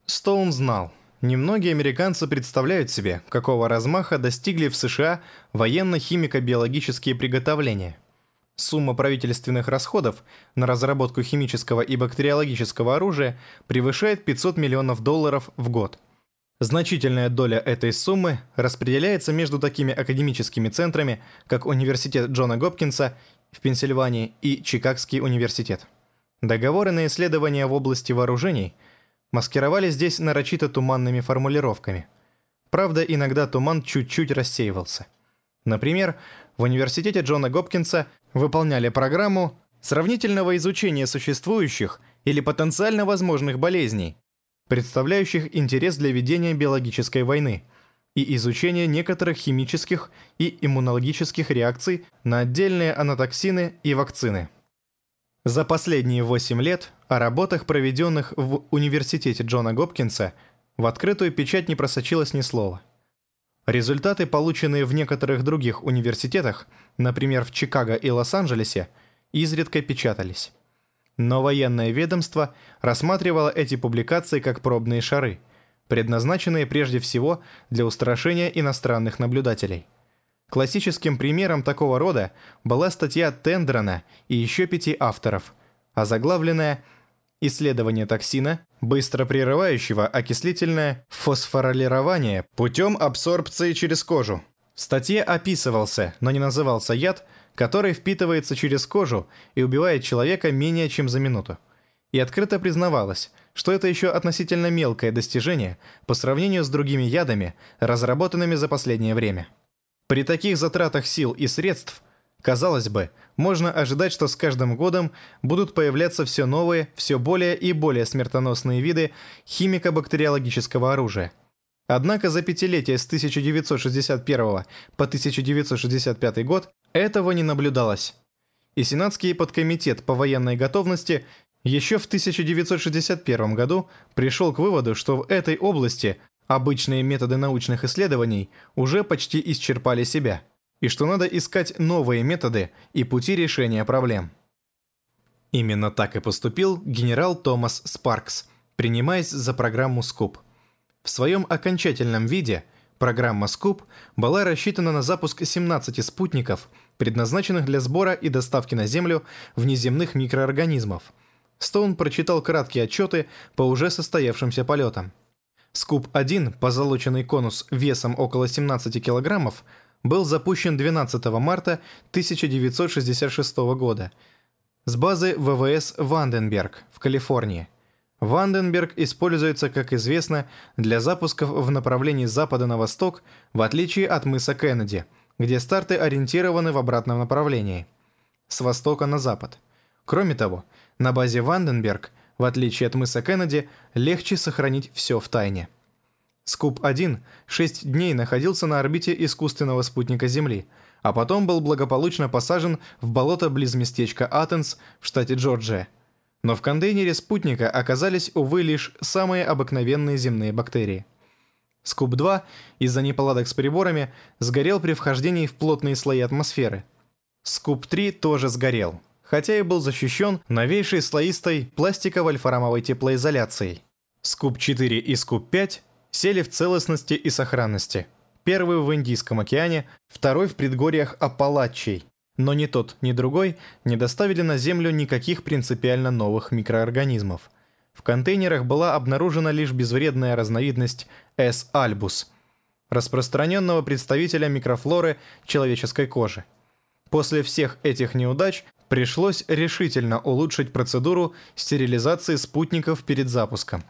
Стоун знал, Немногие американцы представляют себе, какого размаха достигли в США военно-химико-биологические приготовления. Сумма правительственных расходов на разработку химического и бактериологического оружия превышает 500 миллионов долларов в год. Значительная доля этой суммы распределяется между такими академическими центрами, как Университет Джона Гопкинса в Пенсильвании и Чикагский университет. Договоры на исследования в области вооружений – маскировали здесь нарочито туманными формулировками. Правда, иногда туман чуть-чуть рассеивался. Например, в университете Джона Гопкинса выполняли программу сравнительного изучения существующих или потенциально возможных болезней, представляющих интерес для ведения биологической войны, и изучения некоторых химических и иммунологических реакций на отдельные анатоксины и вакцины. За последние 8 лет о работах, проведенных в университете Джона Гопкинса, в открытую печать не просочилось ни слова. Результаты, полученные в некоторых других университетах, например, в Чикаго и Лос-Анджелесе, изредка печатались. Но военное ведомство рассматривало эти публикации как пробные шары, предназначенные прежде всего для устрашения иностранных наблюдателей – Классическим примером такого рода была статья Тендрона и еще пяти авторов, озаглавленная «Исследование токсина, быстро прерывающего окислительное фосфорилирование путем абсорбции через кожу». В статье описывался, но не назывался яд, который впитывается через кожу и убивает человека менее чем за минуту. И открыто признавалось, что это еще относительно мелкое достижение по сравнению с другими ядами, разработанными за последнее время. При таких затратах сил и средств, казалось бы, можно ожидать, что с каждым годом будут появляться все новые, все более и более смертоносные виды химико-бактериологического оружия. Однако за пятилетие с 1961 по 1965 год этого не наблюдалось. И Сенатский подкомитет по военной готовности еще в 1961 году пришел к выводу, что в этой области Обычные методы научных исследований уже почти исчерпали себя, и что надо искать новые методы и пути решения проблем. Именно так и поступил генерал Томас Спаркс, принимаясь за программу СКУП. В своем окончательном виде программа СКУП была рассчитана на запуск 17 спутников, предназначенных для сбора и доставки на Землю внеземных микроорганизмов. Стоун прочитал краткие отчеты по уже состоявшимся полетам. Скуп-1, позолоченный конус весом около 17 килограммов, был запущен 12 марта 1966 года с базы ВВС Ванденберг в Калифорнии. Ванденберг используется, как известно, для запусков в направлении запада на восток, в отличие от мыса Кеннеди, где старты ориентированы в обратном направлении, с востока на запад. Кроме того, на базе Ванденберг в отличие от мыса Кеннеди, легче сохранить все в тайне. Скуп-1 6 дней находился на орбите искусственного спутника Земли, а потом был благополучно посажен в болото близ местечка Атенс в штате Джорджия. Но в контейнере спутника оказались, увы, лишь самые обыкновенные земные бактерии. Скуп-2 из-за неполадок с приборами сгорел при вхождении в плотные слои атмосферы. Скуп-3 тоже сгорел – хотя и был защищен новейшей слоистой пластиково-альфарамовой теплоизоляцией. Скуп-4 и Скуп-5 сели в целостности и сохранности. Первый в Индийском океане, второй в предгорьях Апалачей. Но ни тот, ни другой не доставили на Землю никаких принципиально новых микроорганизмов. В контейнерах была обнаружена лишь безвредная разновидность S. albus, распространенного представителя микрофлоры человеческой кожи. После всех этих неудач пришлось решительно улучшить процедуру стерилизации спутников перед запуском.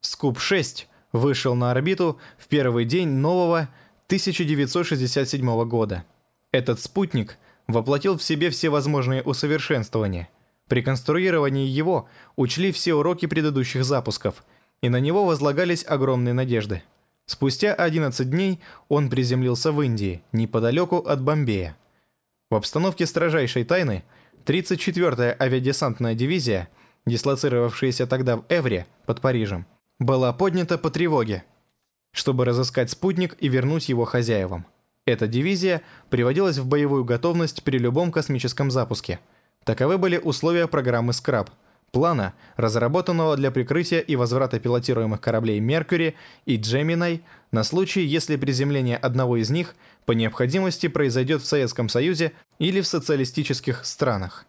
Скуп-6 вышел на орбиту в первый день нового 1967 года. Этот спутник воплотил в себе все возможные усовершенствования. При конструировании его учли все уроки предыдущих запусков, и на него возлагались огромные надежды. Спустя 11 дней он приземлился в Индии, неподалеку от Бомбея. В обстановке строжайшей тайны – 34-я авиадесантная дивизия, дислоцировавшаяся тогда в Эвре, под Парижем, была поднята по тревоге, чтобы разыскать спутник и вернуть его хозяевам. Эта дивизия приводилась в боевую готовность при любом космическом запуске. Таковы были условия программы «Скраб», плана, разработанного для прикрытия и возврата пилотируемых кораблей «Меркьюри» и «Джеминой» на случай, если приземление одного из них по необходимости произойдет в Советском Союзе или в социалистических странах.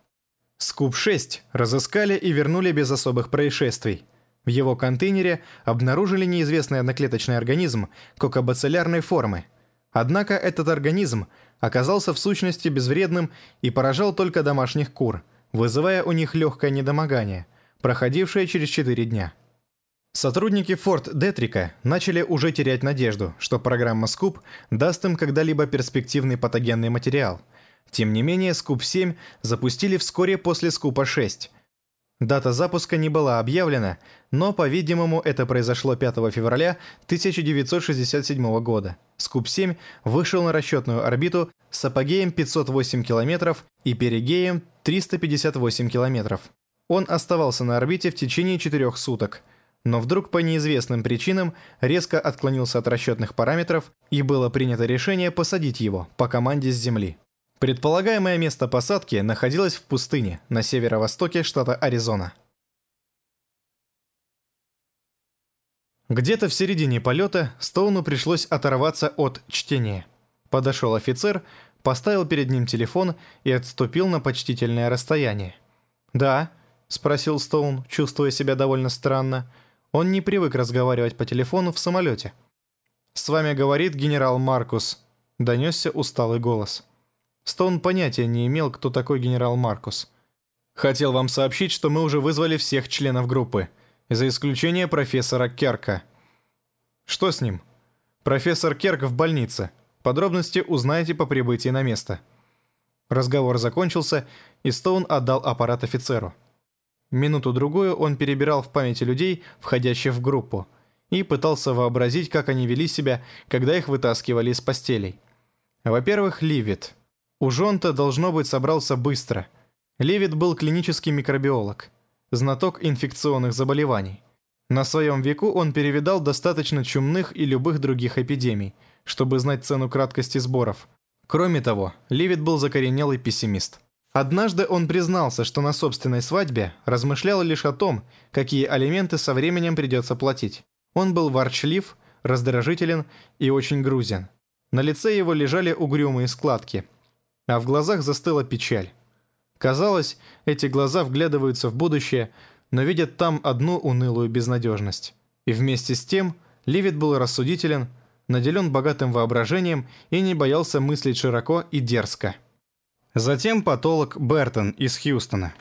Скуп-6 разыскали и вернули без особых происшествий. В его контейнере обнаружили неизвестный одноклеточный организм кокобациллярной формы. Однако этот организм оказался в сущности безвредным и поражал только домашних кур, вызывая у них легкое недомогание, проходившее через 4 дня. Сотрудники Форт Детрика начали уже терять надежду, что программа Скуп даст им когда-либо перспективный патогенный материал. Тем не менее, Скуп-7 запустили вскоре после Скупа-6 – Дата запуска не была объявлена, но, по-видимому, это произошло 5 февраля 1967 года. Скуп-7 вышел на расчетную орбиту с апогеем 508 км и перигеем 358 км. Он оставался на орбите в течение четырех суток, но вдруг по неизвестным причинам резко отклонился от расчетных параметров и было принято решение посадить его по команде с Земли. Предполагаемое место посадки находилось в пустыне на северо-востоке штата Аризона. Где-то в середине полета Стоуну пришлось оторваться от чтения. Подошел офицер, поставил перед ним телефон и отступил на почтительное расстояние. «Да?» – спросил Стоун, чувствуя себя довольно странно. Он не привык разговаривать по телефону в самолете. «С вами говорит генерал Маркус», – донесся усталый голос. Стоун понятия не имел, кто такой генерал Маркус. «Хотел вам сообщить, что мы уже вызвали всех членов группы, за исключением профессора Керка». «Что с ним?» «Профессор Керк в больнице. Подробности узнаете по прибытии на место». Разговор закончился, и Стоун отдал аппарат офицеру. Минуту-другую он перебирал в памяти людей, входящих в группу, и пытался вообразить, как они вели себя, когда их вытаскивали из постелей. Во-первых, Ливит – у Жонта, должно быть, собрался быстро. Левит был клинический микробиолог, знаток инфекционных заболеваний. На своем веку он перевидал достаточно чумных и любых других эпидемий, чтобы знать цену краткости сборов. Кроме того, Ливит был закоренелый пессимист. Однажды он признался, что на собственной свадьбе размышлял лишь о том, какие алименты со временем придется платить. Он был ворчлив, раздражителен и очень грузен. На лице его лежали угрюмые складки – а в глазах застыла печаль. Казалось, эти глаза вглядываются в будущее, но видят там одну унылую безнадежность. И вместе с тем Ливит был рассудителен, наделен богатым воображением и не боялся мыслить широко и дерзко. Затем патолог Бертон из Хьюстона.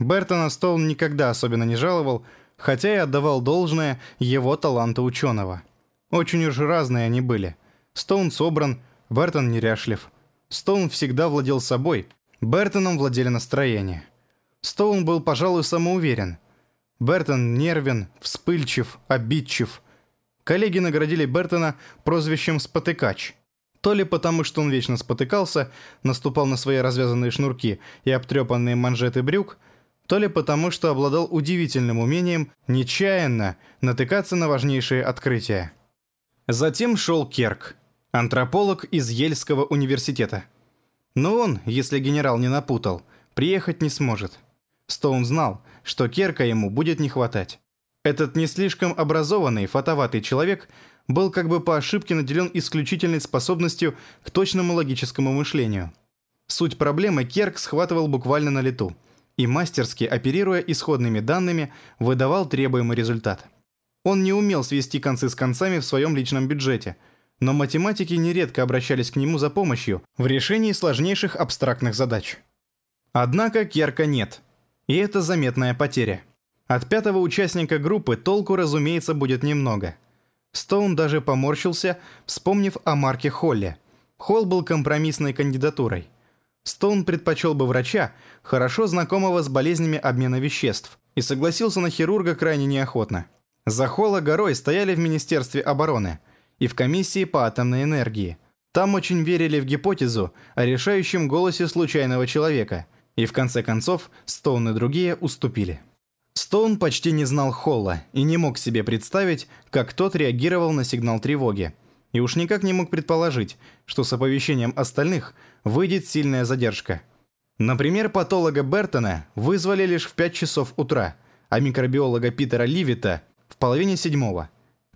Бертона Стоун никогда особенно не жаловал, хотя и отдавал должное его таланту ученого. Очень уж разные они были. Стоун собран, Бертон неряшлив – Стоун всегда владел собой, Бертоном владели настроение. Стоун был, пожалуй, самоуверен. Бертон нервен, вспыльчив, обидчив. Коллеги наградили Бертона прозвищем «спотыкач». То ли потому, что он вечно спотыкался, наступал на свои развязанные шнурки и обтрепанные манжеты брюк, то ли потому, что обладал удивительным умением нечаянно натыкаться на важнейшие открытия. Затем шел Керк – Антрополог из Ельского университета. Но он, если генерал не напутал, приехать не сможет. Стоун знал, что Керка ему будет не хватать. Этот не слишком образованный, фотоватый человек был как бы по ошибке наделен исключительной способностью к точному логическому мышлению. Суть проблемы Керк схватывал буквально на лету и мастерски, оперируя исходными данными, выдавал требуемый результат. Он не умел свести концы с концами в своем личном бюджете – но математики нередко обращались к нему за помощью в решении сложнейших абстрактных задач. Однако Керка нет, и это заметная потеря. От пятого участника группы толку, разумеется, будет немного. Стоун даже поморщился, вспомнив о Марке Холле. Холл был компромиссной кандидатурой. Стоун предпочел бы врача, хорошо знакомого с болезнями обмена веществ, и согласился на хирурга крайне неохотно. За Холла горой стояли в Министерстве обороны – и в комиссии по атомной энергии. Там очень верили в гипотезу о решающем голосе случайного человека, и в конце концов Стоун и другие уступили. Стоун почти не знал Холла и не мог себе представить, как тот реагировал на сигнал тревоги. И уж никак не мог предположить, что с оповещением остальных выйдет сильная задержка. Например, патолога Бертона вызвали лишь в 5 часов утра, а микробиолога Питера Ливита в половине седьмого,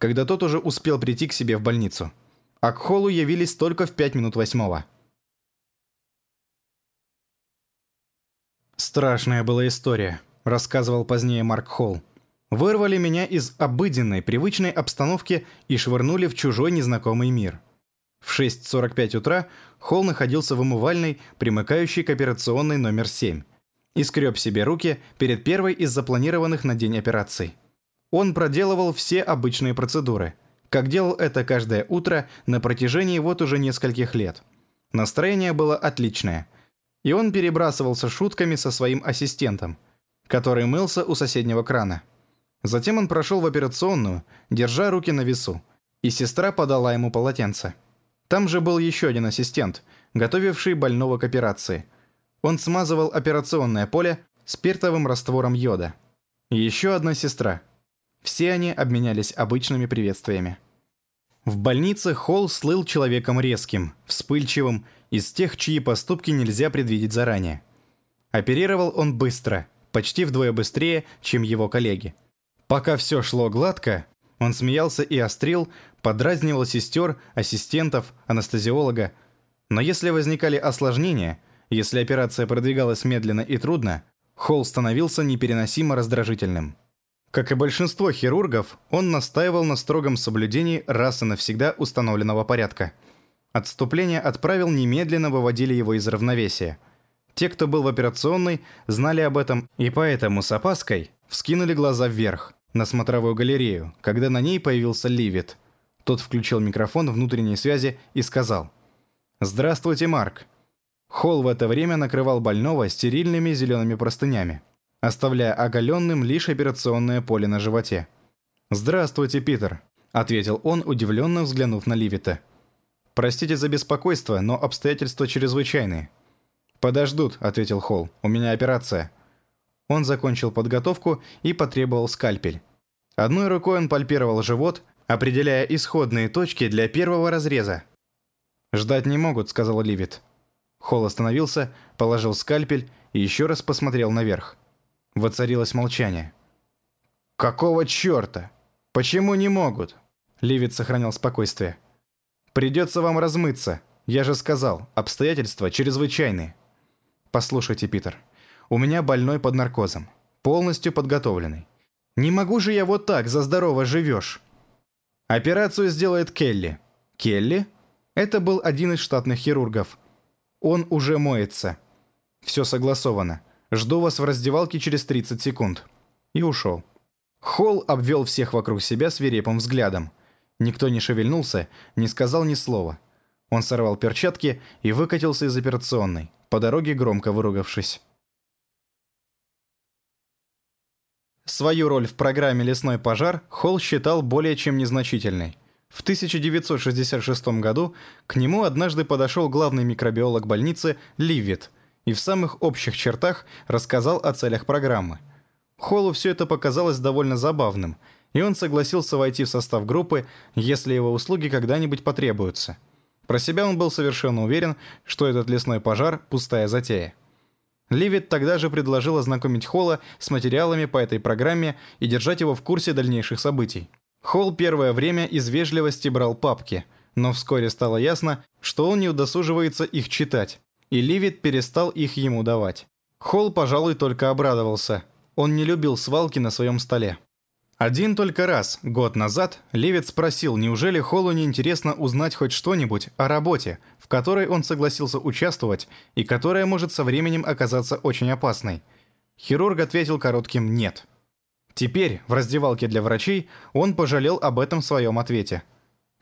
когда тот уже успел прийти к себе в больницу. А к Холлу явились только в 5 минут восьмого. «Страшная была история», — рассказывал позднее Марк Холл. «Вырвали меня из обыденной, привычной обстановки и швырнули в чужой незнакомый мир». В 6.45 утра Холл находился в умывальной, примыкающей к операционной номер 7, и скреб себе руки перед первой из запланированных на день операций. Он проделывал все обычные процедуры, как делал это каждое утро на протяжении вот уже нескольких лет. Настроение было отличное, и он перебрасывался шутками со своим ассистентом, который мылся у соседнего крана. Затем он прошел в операционную, держа руки на весу, и сестра подала ему полотенце. Там же был еще один ассистент, готовивший больного к операции. Он смазывал операционное поле спиртовым раствором йода. Еще одна сестра. Все они обменялись обычными приветствиями. В больнице Холл слыл человеком резким, вспыльчивым, из тех, чьи поступки нельзя предвидеть заранее. Оперировал он быстро, почти вдвое быстрее, чем его коллеги. Пока все шло гладко, он смеялся и острил, подразнивал сестер, ассистентов, анестезиолога. Но если возникали осложнения, если операция продвигалась медленно и трудно, Холл становился непереносимо раздражительным. Как и большинство хирургов, он настаивал на строгом соблюдении раз и навсегда установленного порядка. Отступления от правил немедленно выводили его из равновесия. Те, кто был в операционной, знали об этом и поэтому с опаской вскинули глаза вверх на смотровую галерею, когда на ней появился Ливит. Тот включил микрофон внутренней связи и сказал «Здравствуйте, Марк». Холл в это время накрывал больного стерильными зелеными простынями, оставляя оголенным лишь операционное поле на животе. «Здравствуйте, Питер», — ответил он, удивленно взглянув на Ливита. «Простите за беспокойство, но обстоятельства чрезвычайные». «Подождут», — ответил Холл, — «у меня операция». Он закончил подготовку и потребовал скальпель. Одной рукой он пальпировал живот, определяя исходные точки для первого разреза. «Ждать не могут», — сказал Ливит. Холл остановился, положил скальпель и еще раз посмотрел наверх. Воцарилось молчание. «Какого черта? Почему не могут?» Ливит сохранял спокойствие. «Придется вам размыться. Я же сказал, обстоятельства чрезвычайные». «Послушайте, Питер, у меня больной под наркозом. Полностью подготовленный. Не могу же я вот так за здорово живешь. Операцию сделает Келли. Келли? Это был один из штатных хирургов. Он уже моется. Все согласовано. Жду вас в раздевалке через 30 секунд. И ушел. Холл обвел всех вокруг себя свирепым взглядом. Никто не шевельнулся, не сказал ни слова. Он сорвал перчатки и выкатился из операционной, по дороге громко выругавшись. Свою роль в программе «Лесной пожар» Холл считал более чем незначительной. В 1966 году к нему однажды подошел главный микробиолог больницы Ливит и в самых общих чертах рассказал о целях программы. Холлу все это показалось довольно забавным, и он согласился войти в состав группы, если его услуги когда-нибудь потребуются. Про себя он был совершенно уверен, что этот лесной пожар – пустая затея. Ливит тогда же предложил ознакомить Холла с материалами по этой программе и держать его в курсе дальнейших событий. Холл первое время из вежливости брал папки, но вскоре стало ясно, что он не удосуживается их читать, и Ливит перестал их ему давать. Холл, пожалуй, только обрадовался. Он не любил свалки на своем столе. Один только раз, год назад, Левит спросил, неужели Холлу не интересно узнать хоть что-нибудь о работе, в которой он согласился участвовать и которая может со временем оказаться очень опасной. Хирург ответил коротким «нет». Теперь, в раздевалке для врачей, он пожалел об этом своем ответе.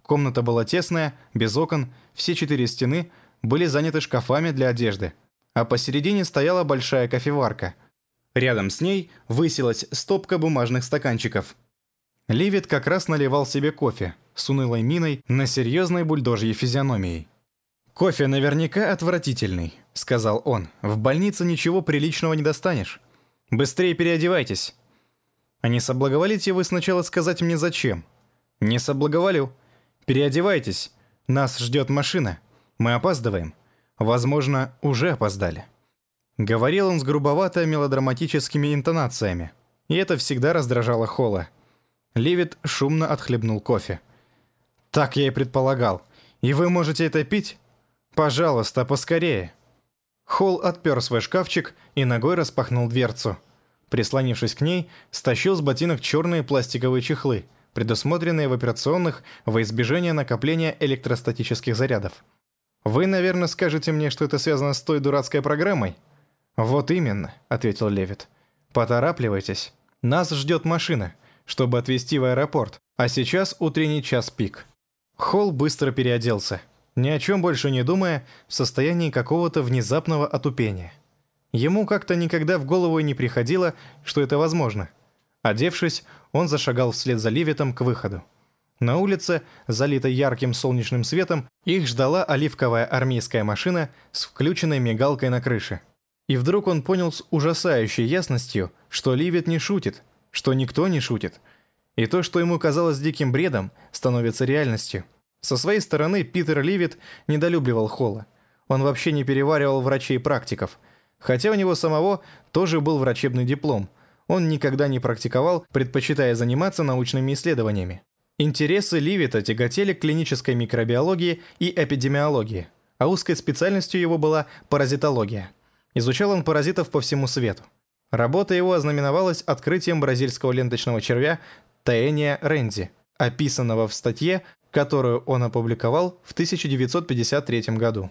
Комната была тесная, без окон, все четыре стены были заняты шкафами для одежды, а посередине стояла большая кофеварка – Рядом с ней высилась стопка бумажных стаканчиков. Ливит как раз наливал себе кофе с унылой миной на серьезной бульдожьей физиономией. «Кофе наверняка отвратительный», — сказал он. «В больнице ничего приличного не достанешь. Быстрее переодевайтесь». «А не соблаговолите вы сначала сказать мне зачем?» «Не соблаговолю. Переодевайтесь. Нас ждет машина. Мы опаздываем. Возможно, уже опоздали». Говорил он с грубовато мелодраматическими интонациями, и это всегда раздражало Холла. Ливит шумно отхлебнул кофе. «Так я и предполагал. И вы можете это пить? Пожалуйста, поскорее». Холл отпер свой шкафчик и ногой распахнул дверцу. Прислонившись к ней, стащил с ботинок черные пластиковые чехлы, предусмотренные в операционных во избежание накопления электростатических зарядов. «Вы, наверное, скажете мне, что это связано с той дурацкой программой?» «Вот именно», — ответил Левит. «Поторапливайтесь. Нас ждет машина, чтобы отвезти в аэропорт, а сейчас утренний час пик». Холл быстро переоделся, ни о чем больше не думая, в состоянии какого-то внезапного отупения. Ему как-то никогда в голову не приходило, что это возможно. Одевшись, он зашагал вслед за Ливитом к выходу. На улице, залитой ярким солнечным светом, их ждала оливковая армейская машина с включенной мигалкой на крыше. И вдруг он понял с ужасающей ясностью, что Ливит не шутит, что никто не шутит. И то, что ему казалось диким бредом, становится реальностью. Со своей стороны Питер Ливит недолюбливал Холла. Он вообще не переваривал врачей и практиков. Хотя у него самого тоже был врачебный диплом. Он никогда не практиковал, предпочитая заниматься научными исследованиями. Интересы Ливита тяготели к клинической микробиологии и эпидемиологии, а узкой специальностью его была паразитология. Изучал он паразитов по всему свету. Работа его ознаменовалась открытием бразильского ленточного червя Таэния ренди, описанного в статье которую он опубликовал в 1953 году.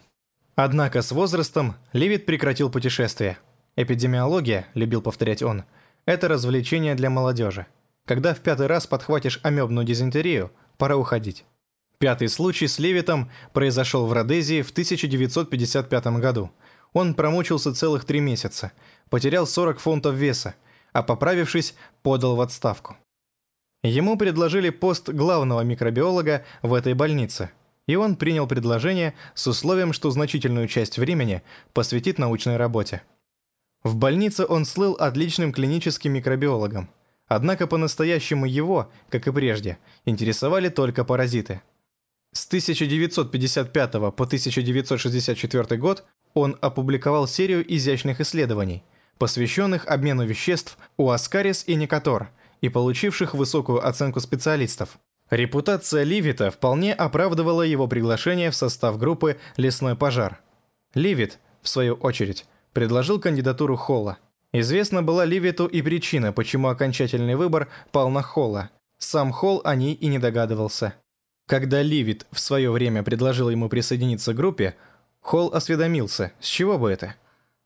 Однако с возрастом Левит прекратил путешествие. Эпидемиология, любил повторять он, это развлечение для молодежи. Когда в пятый раз подхватишь амебную дизентерию, пора уходить. Пятый случай с Левитом произошел в Родезии в 1955 году. Он промучился целых три месяца, потерял 40 фунтов веса, а поправившись, подал в отставку. Ему предложили пост главного микробиолога в этой больнице, и он принял предложение с условием, что значительную часть времени посвятит научной работе. В больнице он слыл отличным клиническим микробиологом, однако по-настоящему его, как и прежде, интересовали только паразиты. С 1955 по 1964 год он опубликовал серию изящных исследований, посвященных обмену веществ у Аскарис и Никатор – и получивших высокую оценку специалистов. Репутация Ливита вполне оправдывала его приглашение в состав группы «Лесной пожар». Ливит, в свою очередь, предложил кандидатуру Холла. Известна была Ливиту и причина, почему окончательный выбор пал на Холла. Сам Холл о ней и не догадывался. Когда Ливит в свое время предложил ему присоединиться к группе, Холл осведомился, с чего бы это?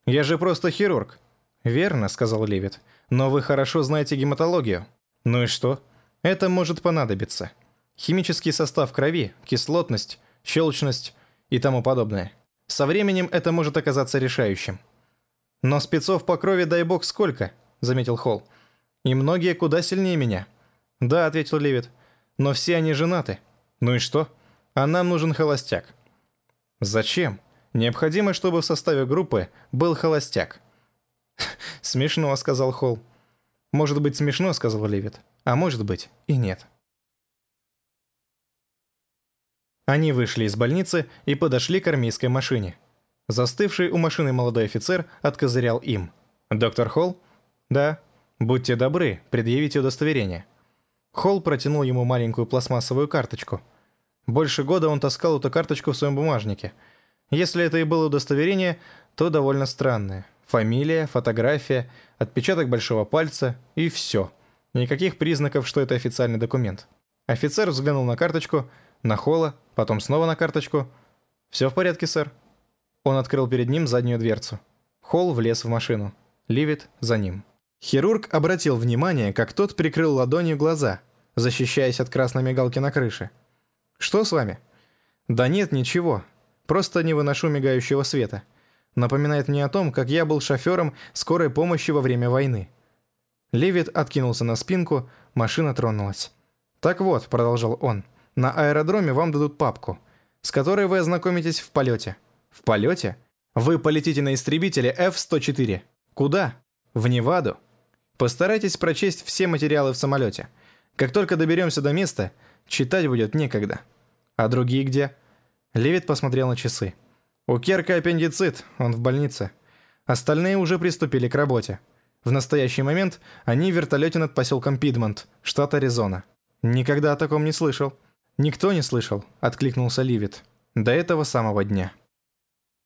«Я же просто хирург». «Верно», — сказал Ливит. Но вы хорошо знаете гематологию. Ну и что? Это может понадобиться. Химический состав крови, кислотность, щелочность и тому подобное. Со временем это может оказаться решающим. Но спецов по крови дай бог сколько, заметил Холл. И многие куда сильнее меня. Да, ответил Левит. Но все они женаты. Ну и что? А нам нужен холостяк. Зачем? Необходимо, чтобы в составе группы был холостяк. «Смешно», — сказал Холл. «Может быть, смешно», — сказал Левит. «А может быть, и нет». Они вышли из больницы и подошли к армейской машине. Застывший у машины молодой офицер откозырял им. «Доктор Холл?» «Да». «Будьте добры, предъявите удостоверение». Холл протянул ему маленькую пластмассовую карточку. Больше года он таскал эту карточку в своем бумажнике. Если это и было удостоверение, то довольно странное. Фамилия, фотография, отпечаток большого пальца и все. Никаких признаков, что это официальный документ. Офицер взглянул на карточку, на Холла, потом снова на карточку. «Все в порядке, сэр». Он открыл перед ним заднюю дверцу. Холл влез в машину. Ливит за ним. Хирург обратил внимание, как тот прикрыл ладонью глаза, защищаясь от красной мигалки на крыше. «Что с вами?» «Да нет, ничего. Просто не выношу мигающего света. Напоминает мне о том, как я был шофером скорой помощи во время войны. Левит откинулся на спинку, машина тронулась. «Так вот», — продолжал он, — «на аэродроме вам дадут папку, с которой вы ознакомитесь в полете». «В полете? Вы полетите на истребителе F-104. Куда? В Неваду. Постарайтесь прочесть все материалы в самолете. Как только доберемся до места, читать будет некогда. А другие где?» Левит посмотрел на часы. У Керка аппендицит, он в больнице. Остальные уже приступили к работе. В настоящий момент они в вертолете над поселком Пидмонт, штат Аризона. «Никогда о таком не слышал». «Никто не слышал», — откликнулся Ливит. «До этого самого дня».